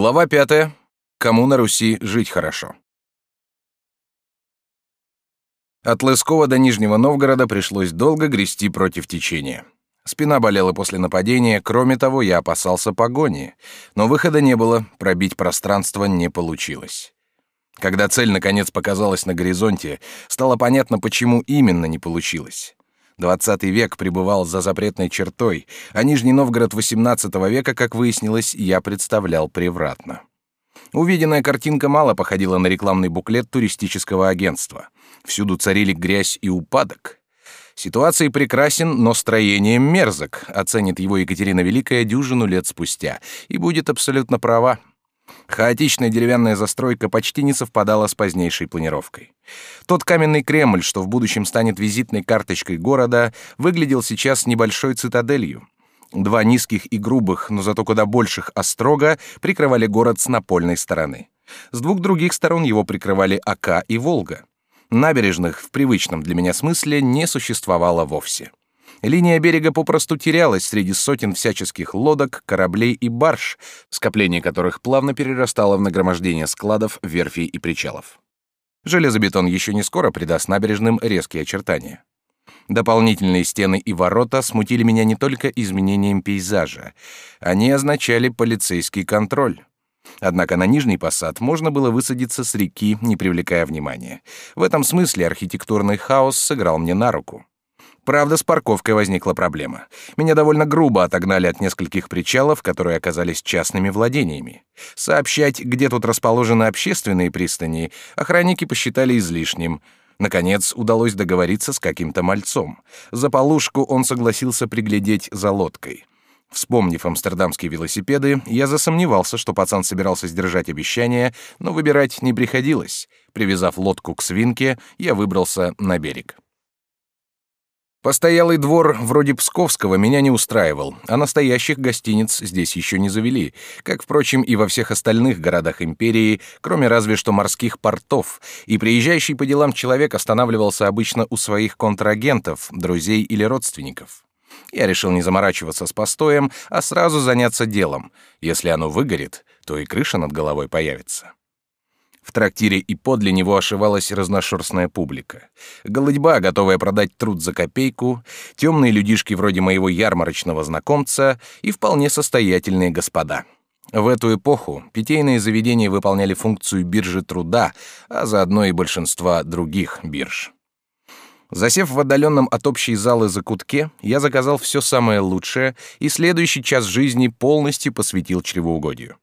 Глава пятая. Кому на Руси жить хорошо. От Лыскова до Нижнего Новгорода пришлось долго грести против течения. Спина болела после нападения, кроме того, я опасался погони. Но выхода не было, пробить пространство не получилось. Когда цель наконец показалась на горизонте, стало понятно, почему именно не получилось. Двадцатый век пребывал за запретной чертой, а Нижний Новгород XVIII века, как выяснилось, я представлял превратно. Увиденная картинка мало походила на рекламный буклет туристического агентства. Всюду царили грязь и упадок. Ситуация прекрасен, но строением мерзок, оценит его Екатерина Великая дюжину лет спустя, и будет абсолютно права. Хаотичная деревянная застройка почти не совпадала с позднейшей планировкой. Тот каменный Кремль, что в будущем станет визитной карточкой города, выглядел сейчас небольшой цитаделью. Два низких и грубых, но зато куда больших острога прикрывали город с напольной стороны. С двух других сторон его прикрывали Ака и Волга. Набережных в привычном для меня смысле не существовало вовсе. Линия берега попросту терялась среди сотен всяческих лодок, кораблей и барж, скопление которых плавно перерастало в нагромождение складов, верфей и причалов. Железобетон еще не скоро придаст набережным резкие очертания. Дополнительные стены и ворота смутили меня не только изменением пейзажа. Они означали полицейский контроль. Однако на Нижний Посад можно было высадиться с реки, не привлекая внимания. В этом смысле архитектурный хаос сыграл мне на руку. Правда, с парковкой возникла проблема. Меня довольно грубо отогнали от нескольких причалов, которые оказались частными владениями. Сообщать, где тут расположены общественные пристани, охранники посчитали излишним. Наконец, удалось договориться с каким-то мальцом. За полушку он согласился приглядеть за лодкой. Вспомнив амстердамские велосипеды, я засомневался, что пацан собирался сдержать обещание, но выбирать не приходилось. Привязав лодку к свинке, я выбрался на берег. Постоялый двор вроде Псковского меня не устраивал, а настоящих гостиниц здесь еще не завели, как, впрочем, и во всех остальных городах империи, кроме разве что морских портов, и приезжающий по делам человек останавливался обычно у своих контрагентов, друзей или родственников. Я решил не заморачиваться с постоем, а сразу заняться делом. Если оно выгорит, то и крыша над головой появится. В трактире и подле него ошивалась разношерстная публика. Голодьба, готовая продать труд за копейку, темные людишки вроде моего ярмарочного знакомца и вполне состоятельные господа. В эту эпоху питейные заведения выполняли функцию биржи труда, а заодно и большинства других бирж. Засев в отдаленном от общей залы закутке, я заказал все самое лучшее и следующий час жизни полностью посвятил чревоугодию.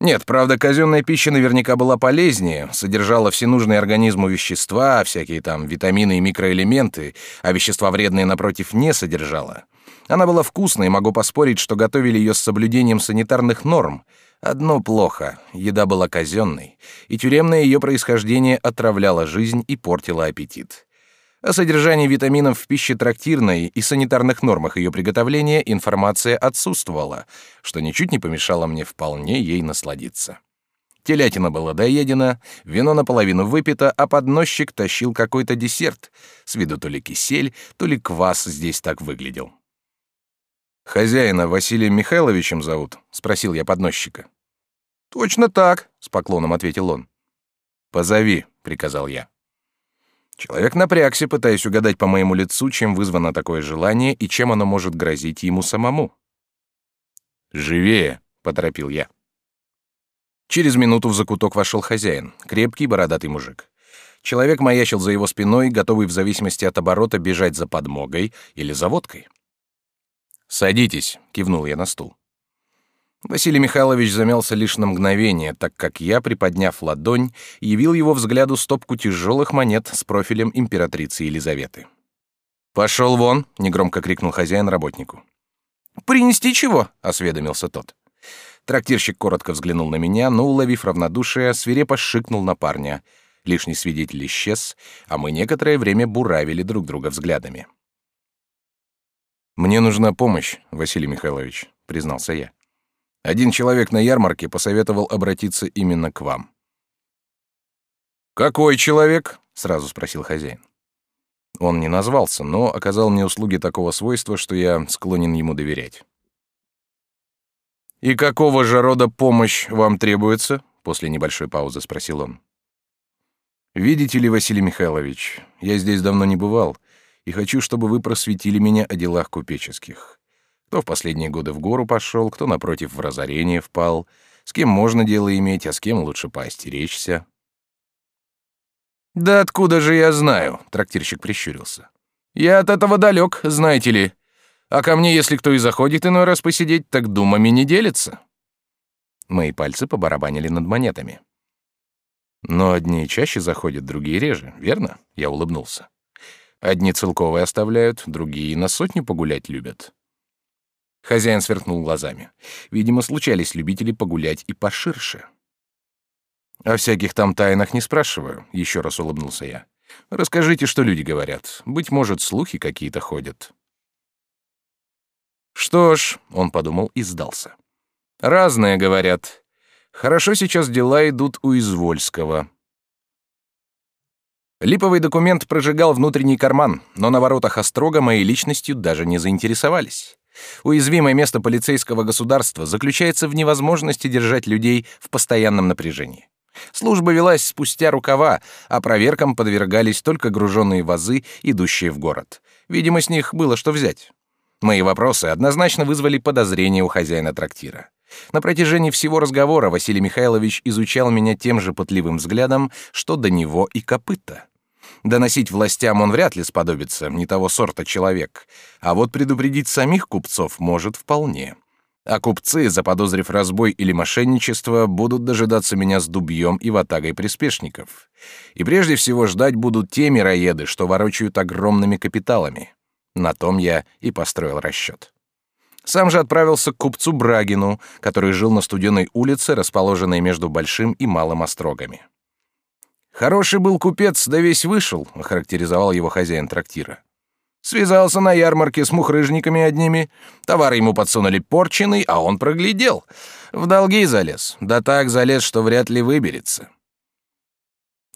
Нет, правда, казенная пища наверняка была полезнее, содержала все нужные организму вещества, всякие там витамины и микроэлементы, а вещества вредные, напротив, не содержала. Она была вкусной, могу поспорить, что готовили ее с соблюдением санитарных норм. Одно плохо — еда была казенной, и тюремное ее происхождение отравляло жизнь и портило аппетит. О содержании витаминов в пище трактирной и санитарных нормах ее приготовления информация отсутствовала, что ничуть не помешало мне вполне ей насладиться. Телятина была доедена, вино наполовину выпито, а подносчик тащил какой-то десерт. С виду то ли кисель, то ли квас здесь так выглядел. «Хозяина Василием Михайловичем зовут?» — спросил я подносчика. «Точно так», — с поклоном ответил он. «Позови», — приказал я. Человек напрягся, пытаясь угадать по моему лицу, чем вызвано такое желание и чем оно может грозить ему самому. «Живее!» — поторопил я. Через минуту в закуток вошел хозяин, крепкий бородатый мужик. Человек маячил за его спиной, готовый в зависимости от оборота бежать за подмогой или за водкой. «Садитесь», — кивнул я на стул. Василий Михайлович замялся лишь на мгновение, так как я, приподняв ладонь, явил его взгляду стопку тяжелых монет с профилем императрицы Елизаветы. «Пошел вон!» — негромко крикнул хозяин работнику. «Принести чего?» — осведомился тот. Трактирщик коротко взглянул на меня, но, уловив равнодушие, свирепо шикнул на парня. Лишний свидетель исчез, а мы некоторое время буравили друг друга взглядами. «Мне нужна помощь, Василий Михайлович», — признался я. Один человек на ярмарке посоветовал обратиться именно к вам. «Какой человек?» — сразу спросил хозяин. Он не назвался, но оказал мне услуги такого свойства, что я склонен ему доверять. «И какого же рода помощь вам требуется?» — после небольшой паузы спросил он. «Видите ли, Василий Михайлович, я здесь давно не бывал, и хочу, чтобы вы просветили меня о делах купеческих. Кто в последние годы в гору пошел, кто, напротив, в разорение впал, с кем можно дело иметь, а с кем лучше поостеречься». «Да откуда же я знаю?» — трактирщик прищурился. «Я от этого далек, знаете ли. А ко мне, если кто и заходит иной раз посидеть, так думами не делится». Мои пальцы побарабанили над монетами. «Но одни чаще заходят, другие реже, верно?» — я улыбнулся. «Одни целковые оставляют, другие на сотню погулять любят». Хозяин сверкнул глазами. Видимо, случались любители погулять и поширше. «О всяких там тайнах не спрашиваю», — еще раз улыбнулся я. «Расскажите, что люди говорят. Быть может, слухи какие-то ходят». «Что ж», — он подумал и сдался. «Разные говорят. Хорошо сейчас дела идут у Извольского». Липовый документ прожигал внутренний карман, но на воротах Острога моей личностью даже не заинтересовались. Уязвимое место полицейского государства заключается в невозможности держать людей в постоянном напряжении. Служба велась спустя рукава, а проверкам подвергались только груженные вазы, идущие в город. Видимо, с них было что взять. Мои вопросы однозначно вызвали подозрения у хозяина трактира. На протяжении всего разговора Василий Михайлович изучал меня тем же пытливым взглядом, что до него и копыта. Доносить властям он вряд ли сподобится, не того сорта человек, а вот предупредить самих купцов может вполне. А купцы, заподозрив разбой или мошенничество, будут дожидаться меня с дубьем и ватагой приспешников. И прежде всего ждать будут те мироеды, что ворочают огромными капиталами. На том я и построил расчет. Сам же отправился к купцу Брагину, который жил на студеной улице, расположенной между Большим и Малым Острогами. «Хороший был купец, да весь вышел», — охарактеризовал его хозяин трактира. Связался на ярмарке с мухрыжниками одними. Товар ему подсунули порченый, а он проглядел. В долги залез. Да так залез, что вряд ли выберется.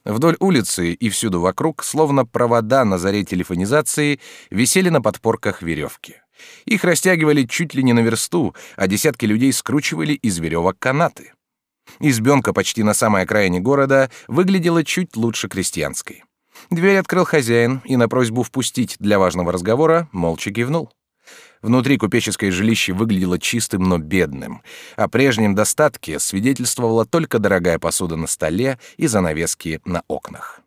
Вдоль улицы и всюду вокруг, словно провода на заре телефонизации, висели на подпорках веревки. Их растягивали чуть ли не на версту, а десятки людей скручивали из веревок канаты. Избенка почти на самой окраине города выглядела чуть лучше крестьянской. Дверь открыл хозяин и на просьбу впустить для важного разговора молча кивнул. Внутри купеческое жилище выглядело чистым, но бедным. О прежнем достатке свидетельствовала только дорогая посуда на столе и занавески на окнах.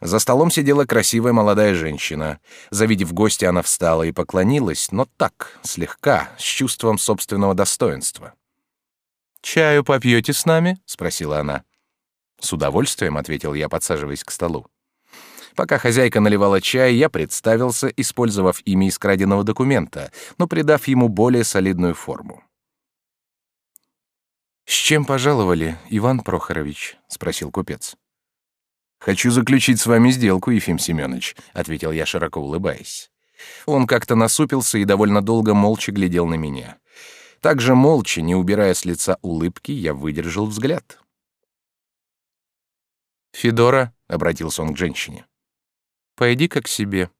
За столом сидела красивая молодая женщина. Завидев гостя, она встала и поклонилась, но так, слегка, с чувством собственного достоинства. «Чаю попьете с нами?» — спросила она. «С удовольствием», — ответил я, подсаживаясь к столу. Пока хозяйка наливала чай, я представился, использовав имя из краденого документа, но придав ему более солидную форму. «С чем пожаловали, Иван Прохорович?» — спросил купец. «Хочу заключить с вами сделку, Ефим Семенович», — ответил я, широко улыбаясь. Он как-то насупился и довольно долго молча глядел на меня. Также молча, не убирая с лица улыбки, я выдержал взгляд. «Федора», — обратился он к женщине, Пойди-ка к себе».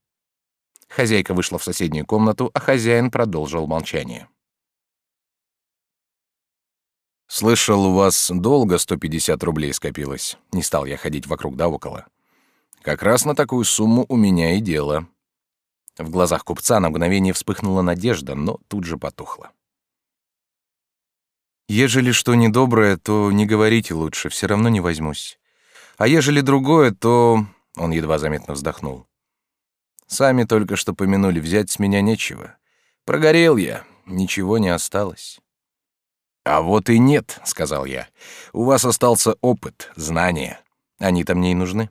Хозяйка вышла в соседнюю комнату, а хозяин продолжил молчание. «Слышал, у вас долго 150 рублей скопилось. Не стал я ходить вокруг да около. Как раз на такую сумму у меня и дело». В глазах купца на мгновение вспыхнула надежда, но тут же потухла. «Ежели что недоброе, то не говорите лучше, все равно не возьмусь. А ежели другое, то он едва заметно вздохнул. Сами только что помянули, взять с меня нечего. Прогорел я, ничего не осталось. А вот и нет, сказал я. У вас остался опыт, знания. Они-то мне и нужны.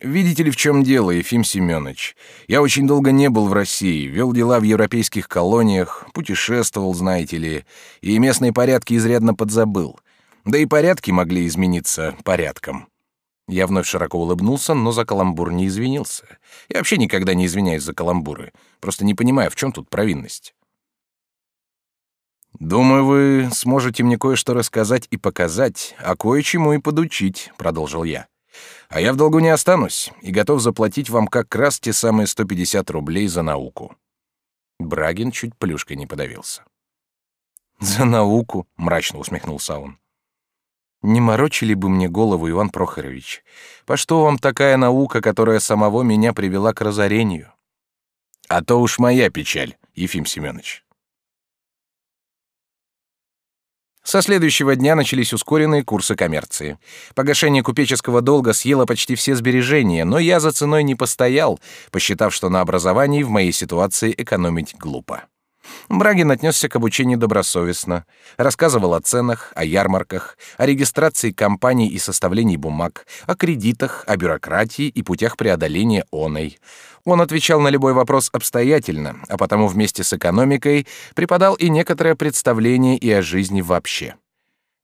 Видите ли, в чем дело, Ефим Семенович? Я очень долго не был в России, вел дела в европейских колониях, путешествовал, знаете ли, и местные порядки изрядно подзабыл. Да и порядки могли измениться порядком. Я вновь широко улыбнулся, но за каламбур не извинился. Я вообще никогда не извиняюсь за каламбуры. Просто не понимаю, в чем тут провинность. «Думаю, вы сможете мне кое-что рассказать и показать, а кое-чему и подучить», — продолжил я. «А я в долгу не останусь и готов заплатить вам как раз те самые 150 рублей за науку». Брагин чуть плюшкой не подавился. За науку, мрачно усмехнулся он. Не морочили бы мне голову, Иван Прохорович. По что вам такая наука, которая самого меня привела к разорению? А то уж моя печаль, Ефим Семенович. Со следующего дня начались ускоренные курсы коммерции. Погашение купеческого долга съело почти все сбережения, но я за ценой не постоял, посчитав, что на образовании в моей ситуации экономить глупо. Брагин отнесся к обучению добросовестно, рассказывал о ценах, о ярмарках, о регистрации компаний и составлении бумаг, о кредитах, о бюрократии и путях преодоления оной. Он отвечал на любой вопрос обстоятельно, а потому вместе с экономикой преподал и некоторое представление и о жизни вообще.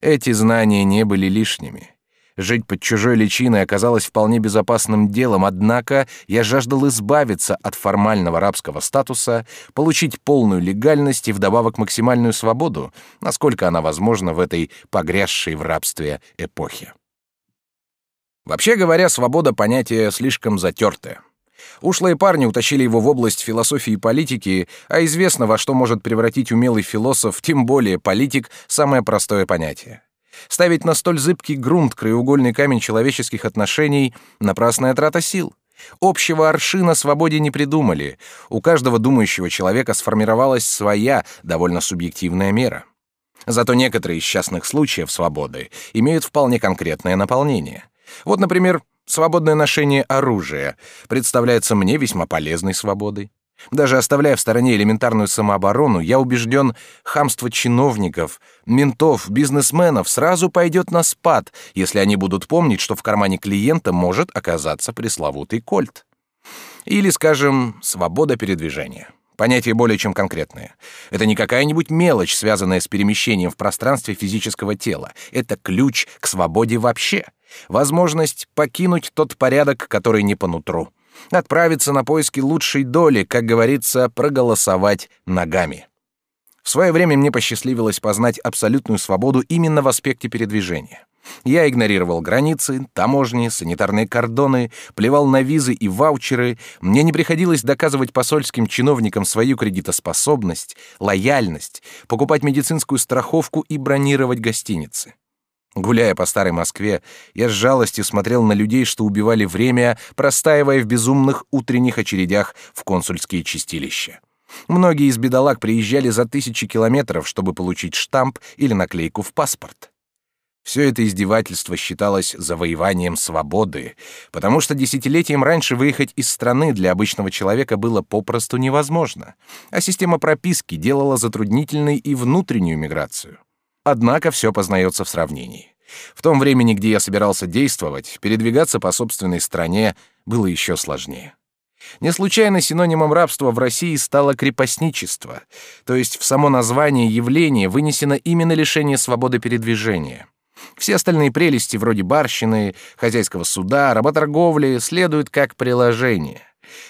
Эти знания не были лишними. Жить под чужой личиной оказалось вполне безопасным делом, однако я жаждал избавиться от формального рабского статуса, получить полную легальность и вдобавок максимальную свободу, насколько она возможна в этой погрязшей в рабстве эпохе. Вообще говоря, свобода — понятие слишком затертое. Ушлые парни утащили его в область философии и политики, а известно, во что может превратить умелый философ, тем более политик, самое простое понятие. Ставить на столь зыбкий грунт краеугольный камень человеческих отношений — напрасная трата сил. Общего аршина свободе не придумали. У каждого думающего человека сформировалась своя, довольно субъективная мера. Зато некоторые из частных случаев свободы имеют вполне конкретное наполнение. Вот, например, свободное ношение оружия представляется мне весьма полезной свободой. Даже оставляя в стороне элементарную самооборону, я убежден, хамство чиновников, ментов, бизнесменов сразу пойдет на спад, если они будут помнить, что в кармане клиента может оказаться пресловутый кольт. Или, скажем, свобода передвижения. Понятие более чем конкретное. Это не какая-нибудь мелочь, связанная с перемещением в пространстве физического тела. Это ключ к свободе вообще. Возможность покинуть тот порядок, который не по нутру отправиться на поиски лучшей доли, как говорится, проголосовать ногами. В свое время мне посчастливилось познать абсолютную свободу именно в аспекте передвижения. Я игнорировал границы, таможни, санитарные кордоны, плевал на визы и ваучеры. Мне не приходилось доказывать посольским чиновникам свою кредитоспособность, лояльность, покупать медицинскую страховку и бронировать гостиницы. Гуляя по старой Москве, я с жалостью смотрел на людей, что убивали время, простаивая в безумных утренних очередях в консульские чистилища. Многие из бедолаг приезжали за тысячи километров, чтобы получить штамп или наклейку в паспорт. Все это издевательство считалось завоеванием свободы, потому что десятилетием раньше выехать из страны для обычного человека было попросту невозможно, а система прописки делала затруднительной и внутреннюю миграцию. Однако все познается в сравнении. В том времени, где я собирался действовать, передвигаться по собственной стране было еще сложнее. Не случайно синонимом рабства в России стало крепостничество, то есть в само название явления вынесено именно лишение свободы передвижения. Все остальные прелести вроде барщины, хозяйского суда, работорговли следуют как приложение.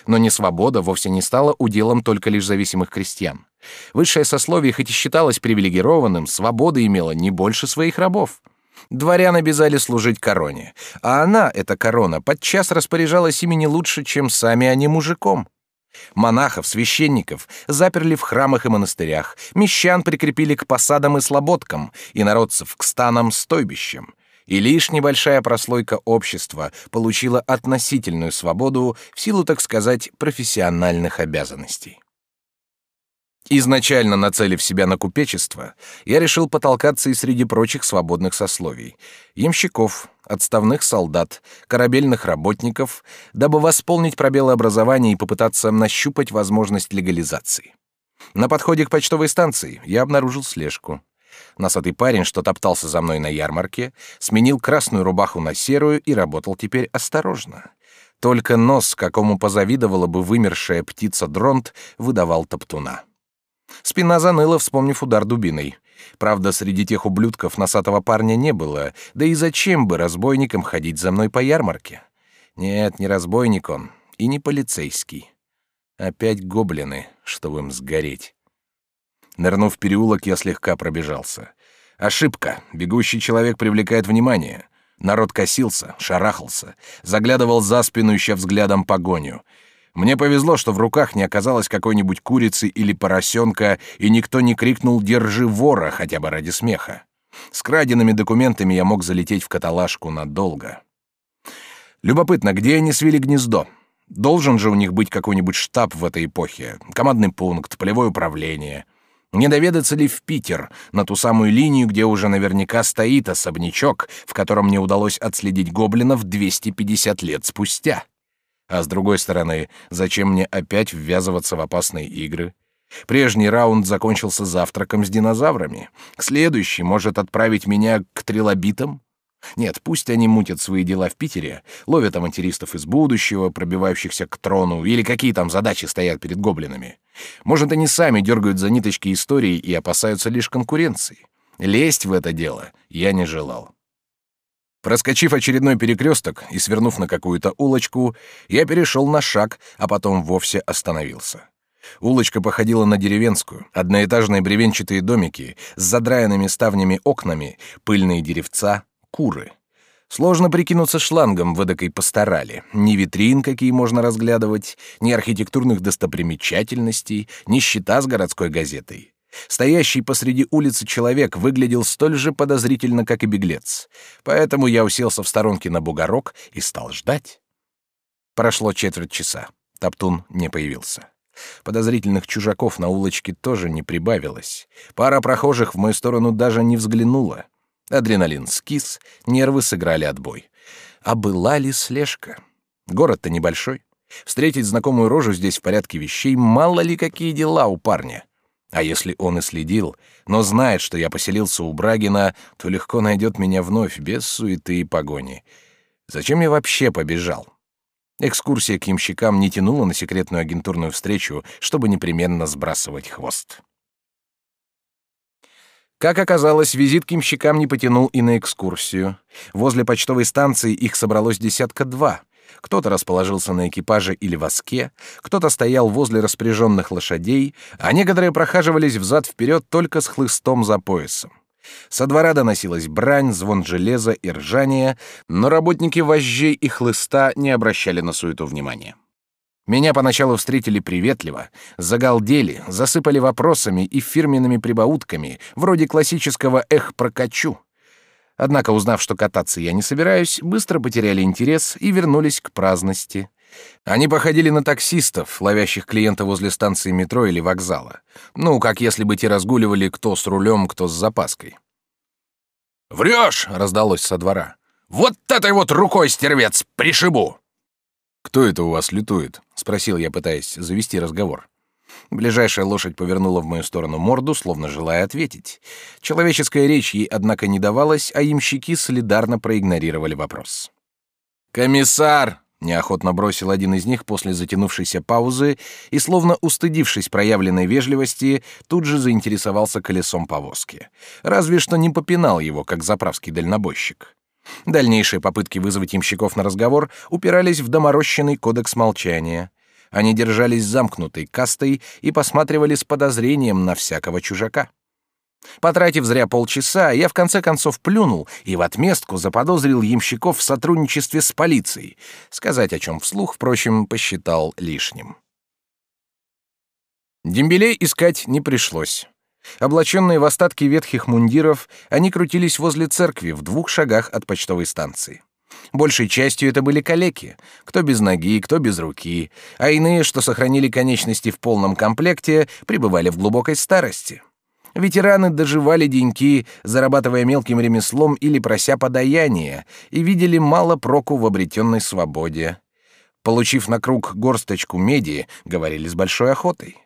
Но не свобода вовсе не стала уделом только лишь зависимых крестьян. Высшее сословие хоть и считалось привилегированным, свобода имела не больше своих рабов. Дворян обязали служить короне, а она, эта корона, подчас распоряжалась ими не лучше, чем сами они мужиком. Монахов, священников заперли в храмах и монастырях, мещан прикрепили к посадам и слободкам, народцев к станам-стойбищам. И лишь небольшая прослойка общества получила относительную свободу в силу, так сказать, профессиональных обязанностей. Изначально нацелив себя на купечество, я решил потолкаться и среди прочих свободных сословий — ямщиков, отставных солдат, корабельных работников, дабы восполнить пробелы образования и попытаться нащупать возможность легализации. На подходе к почтовой станции я обнаружил слежку. Носатый парень, что топтался за мной на ярмарке, сменил красную рубаху на серую и работал теперь осторожно. Только нос, какому позавидовала бы вымершая птица дронт, выдавал топтуна. Спина заныла, вспомнив удар дубиной. Правда, среди тех ублюдков носатого парня не было, да и зачем бы разбойникам ходить за мной по ярмарке? Нет, не разбойник он, и не полицейский. Опять гоблины, чтобы им сгореть. Нырнув в переулок, я слегка пробежался. Ошибка. Бегущий человек привлекает внимание. Народ косился, шарахался, заглядывал за спину, ища взглядом погоню. Мне повезло, что в руках не оказалось какой-нибудь курицы или поросенка, и никто не крикнул «Держи вора!» хотя бы ради смеха. С краденными документами я мог залететь в каталажку надолго. Любопытно, где они свели гнездо? Должен же у них быть какой-нибудь штаб в этой эпохе, командный пункт, полевое управление. Не доведаться ли в Питер, на ту самую линию, где уже наверняка стоит особнячок, в котором мне удалось отследить гоблинов 250 лет спустя? А с другой стороны, зачем мне опять ввязываться в опасные игры? Прежний раунд закончился завтраком с динозаврами. Следующий может отправить меня к трилобитам? Нет, пусть они мутят свои дела в Питере, ловят авантюристов из будущего, пробивающихся к трону, или какие там задачи стоят перед гоблинами. Может, они сами дергают за ниточки истории и опасаются лишь конкуренции. Лезть в это дело я не желал. Проскочив очередной перекресток и свернув на какую-то улочку, я перешел на шаг, а потом вовсе остановился. Улочка походила на деревенскую. Одноэтажные бревенчатые домики с задраенными ставнями окнами, пыльные деревца, куры. Сложно прикинуться шлангом в эдакой постарали. Ни витрин, какие можно разглядывать, ни архитектурных достопримечательностей, ни счета с городской газетой. Стоящий посреди улицы человек выглядел столь же подозрительно, как и беглец. Поэтому я уселся в сторонке на бугорок и стал ждать. Прошло четверть часа. Топтун не появился. Подозрительных чужаков на улочке тоже не прибавилось. Пара прохожих в мою сторону даже не взглянула. Адреналин скис, нервы сыграли отбой. А была ли слежка? Город-то небольшой. Встретить знакомую рожу здесь в порядке вещей, мало ли какие дела у парня. А если он и следил, но знает, что я поселился у Брагина, то легко найдет меня вновь, без суеты и погони. Зачем я вообще побежал? Экскурсия к ямщикам не тянула на секретную агентурную встречу, чтобы непременно сбрасывать хвост. Как оказалось, визит к ямщикам не потянул и на экскурсию. Возле почтовой станции их собралось десятка два — кто-то расположился на экипаже или воске, кто-то стоял возле распряженных лошадей, а некоторые прохаживались взад-вперед только с хлыстом за поясом. Со двора доносилась брань, звон железа и ржание, но работники вожжей и хлыста не обращали на суету внимания. Меня поначалу встретили приветливо, загалдели, засыпали вопросами и фирменными прибаутками, вроде классического «эх, прокачу». Однако, узнав, что кататься я не собираюсь, быстро потеряли интерес и вернулись к праздности. Они походили на таксистов, ловящих клиента возле станции метро или вокзала. Ну, как если бы те разгуливали кто с рулем, кто с запаской. «Врешь!» — раздалось со двора. «Вот этой вот рукой, стервец, пришибу!» «Кто это у вас лютует?» — спросил я, пытаясь завести разговор. Ближайшая лошадь повернула в мою сторону морду, словно желая ответить. Человеческая речь ей, однако, не давалась, а ямщики солидарно проигнорировали вопрос. «Комиссар!» — неохотно бросил один из них после затянувшейся паузы и, словно устыдившись проявленной вежливости, тут же заинтересовался колесом повозки. Разве что не попинал его, как заправский дальнобойщик. Дальнейшие попытки вызвать ямщиков на разговор упирались в доморощенный кодекс молчания — они держались замкнутой кастой и посматривали с подозрением на всякого чужака. Потратив зря полчаса, я в конце концов плюнул и в отместку заподозрил ямщиков в сотрудничестве с полицией. Сказать о чем вслух, впрочем, посчитал лишним. Дембелей искать не пришлось. Облаченные в остатки ветхих мундиров, они крутились возле церкви в двух шагах от почтовой станции. Большей частью это были калеки, кто без ноги, кто без руки, а иные, что сохранили конечности в полном комплекте, пребывали в глубокой старости. Ветераны доживали деньки, зарабатывая мелким ремеслом или прося подаяния, и видели мало проку в обретенной свободе. Получив на круг горсточку меди, говорили с большой охотой.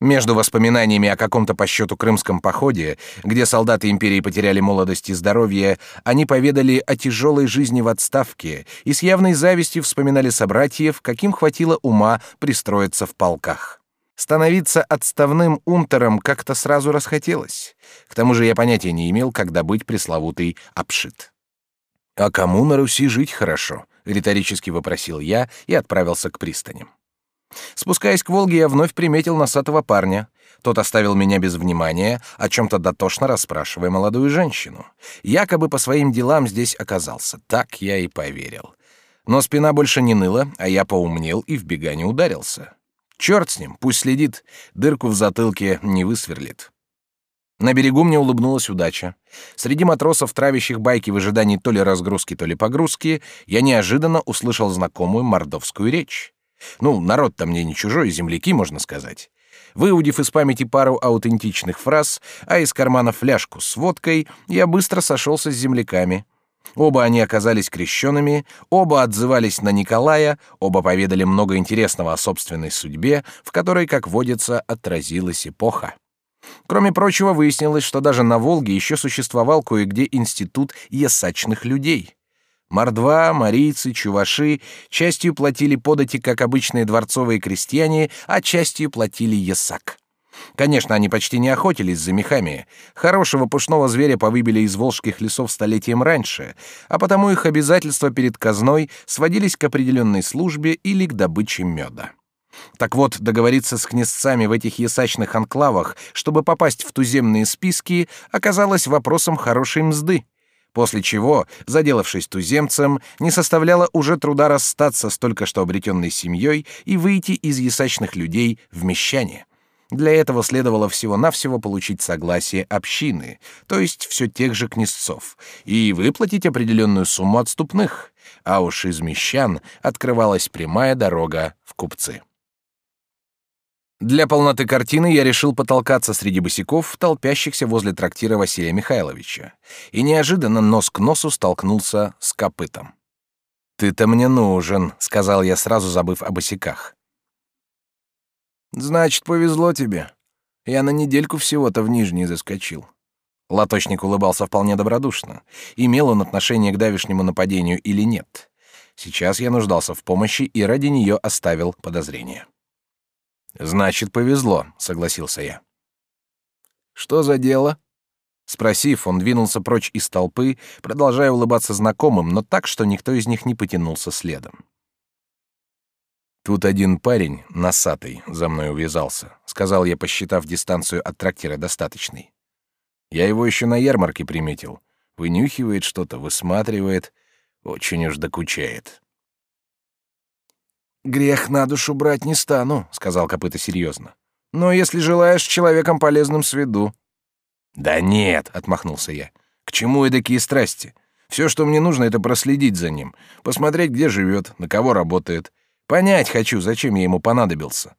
Между воспоминаниями о каком-то по счету крымском походе, где солдаты империи потеряли молодость и здоровье, они поведали о тяжелой жизни в отставке и с явной завистью вспоминали собратьев, каким хватило ума пристроиться в полках. Становиться отставным унтером как-то сразу расхотелось. К тому же я понятия не имел, когда быть пресловутый обшит. «А кому на Руси жить хорошо?» — риторически вопросил я и отправился к пристаням. Спускаясь к Волге, я вновь приметил носатого парня. Тот оставил меня без внимания, о чем-то дотошно расспрашивая молодую женщину. Якобы по своим делам здесь оказался. Так я и поверил. Но спина больше не ныла, а я поумнел и в бега не ударился. Черт с ним, пусть следит, дырку в затылке не высверлит. На берегу мне улыбнулась удача. Среди матросов, травящих байки в ожидании то ли разгрузки, то ли погрузки, я неожиданно услышал знакомую мордовскую речь. Ну, народ-то мне не чужой, земляки, можно сказать. Выудив из памяти пару аутентичных фраз, а из кармана фляжку с водкой, я быстро сошелся с земляками. Оба они оказались крещенными, оба отзывались на Николая, оба поведали много интересного о собственной судьбе, в которой, как водится, отразилась эпоха. Кроме прочего, выяснилось, что даже на Волге еще существовал кое-где институт ясачных людей. Мордва, марийцы, чуваши частью платили подати, как обычные дворцовые крестьяне, а частью платили ясак. Конечно, они почти не охотились за мехами. Хорошего пушного зверя повыбили из волжских лесов столетием раньше, а потому их обязательства перед казной сводились к определенной службе или к добыче меда. Так вот, договориться с князцами в этих ясачных анклавах, чтобы попасть в туземные списки, оказалось вопросом хорошей мзды. После чего, заделавшись туземцем, не составляло уже труда расстаться с только что обретенной семьей и выйти из ясачных людей в мещане. Для этого следовало всего-навсего получить согласие общины, то есть все тех же князцов, и выплатить определенную сумму отступных, а уж из мещан открывалась прямая дорога в купцы. Для полноты картины я решил потолкаться среди босиков, толпящихся возле трактира Василия Михайловича, и неожиданно нос к носу столкнулся с копытом. «Ты-то мне нужен», — сказал я, сразу забыв о босиках. «Значит, повезло тебе. Я на недельку всего-то в Нижний заскочил». Латочник улыбался вполне добродушно. Имел он отношение к давешнему нападению или нет? Сейчас я нуждался в помощи и ради нее оставил подозрение. Значит, повезло, согласился я. Что за дело? Спросив, он двинулся прочь из толпы, продолжая улыбаться знакомым, но так, что никто из них не потянулся следом. Тут один парень, носатый, за мной увязался, сказал я, посчитав дистанцию от трактира достаточной. Я его еще на ярмарке приметил. Вынюхивает что-то, высматривает, очень уж докучает. «Грех на душу брать не стану», — сказал Копыта серьезно. «Но если желаешь человеком полезным с виду». «Да нет», — отмахнулся я. «К чему и такие страсти? Все, что мне нужно, это проследить за ним, посмотреть, где живет, на кого работает. Понять хочу, зачем я ему понадобился».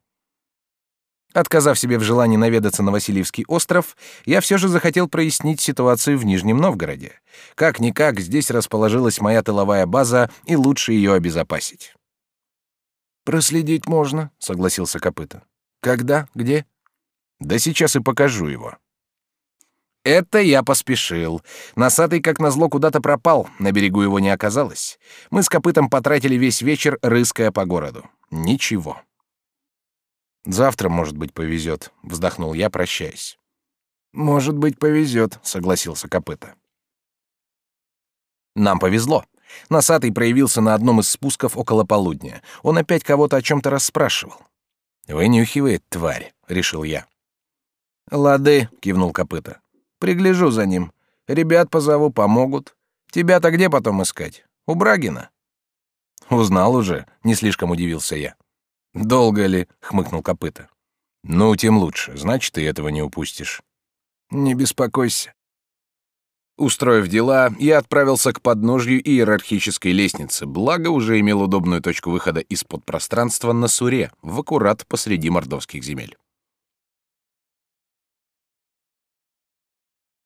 Отказав себе в желании наведаться на Васильевский остров, я все же захотел прояснить ситуацию в Нижнем Новгороде. Как-никак, здесь расположилась моя тыловая база, и лучше ее обезопасить. Проследить можно, согласился Копыта. Когда? Где? Да сейчас и покажу его. Это я поспешил. Носатый, как назло, куда-то пропал, на берегу его не оказалось. Мы с Копытом потратили весь вечер, рыская по городу. Ничего. Завтра, может быть, повезет, вздохнул я, прощаясь. Может быть, повезет, согласился Копыта. Нам повезло. Носатый проявился на одном из спусков около полудня. Он опять кого-то о чем-то расспрашивал. «Вынюхивает, тварь», — решил я. «Лады», — кивнул копыта. «Пригляжу за ним. Ребят позову, помогут. Тебя-то где потом искать? У Брагина?» «Узнал уже», — не слишком удивился я. «Долго ли?» — хмыкнул копыта. «Ну, тем лучше. Значит, ты этого не упустишь». «Не беспокойся. Устроив дела, я отправился к подножью иерархической лестницы, благо уже имел удобную точку выхода из-под пространства на Суре, в аккурат посреди мордовских земель.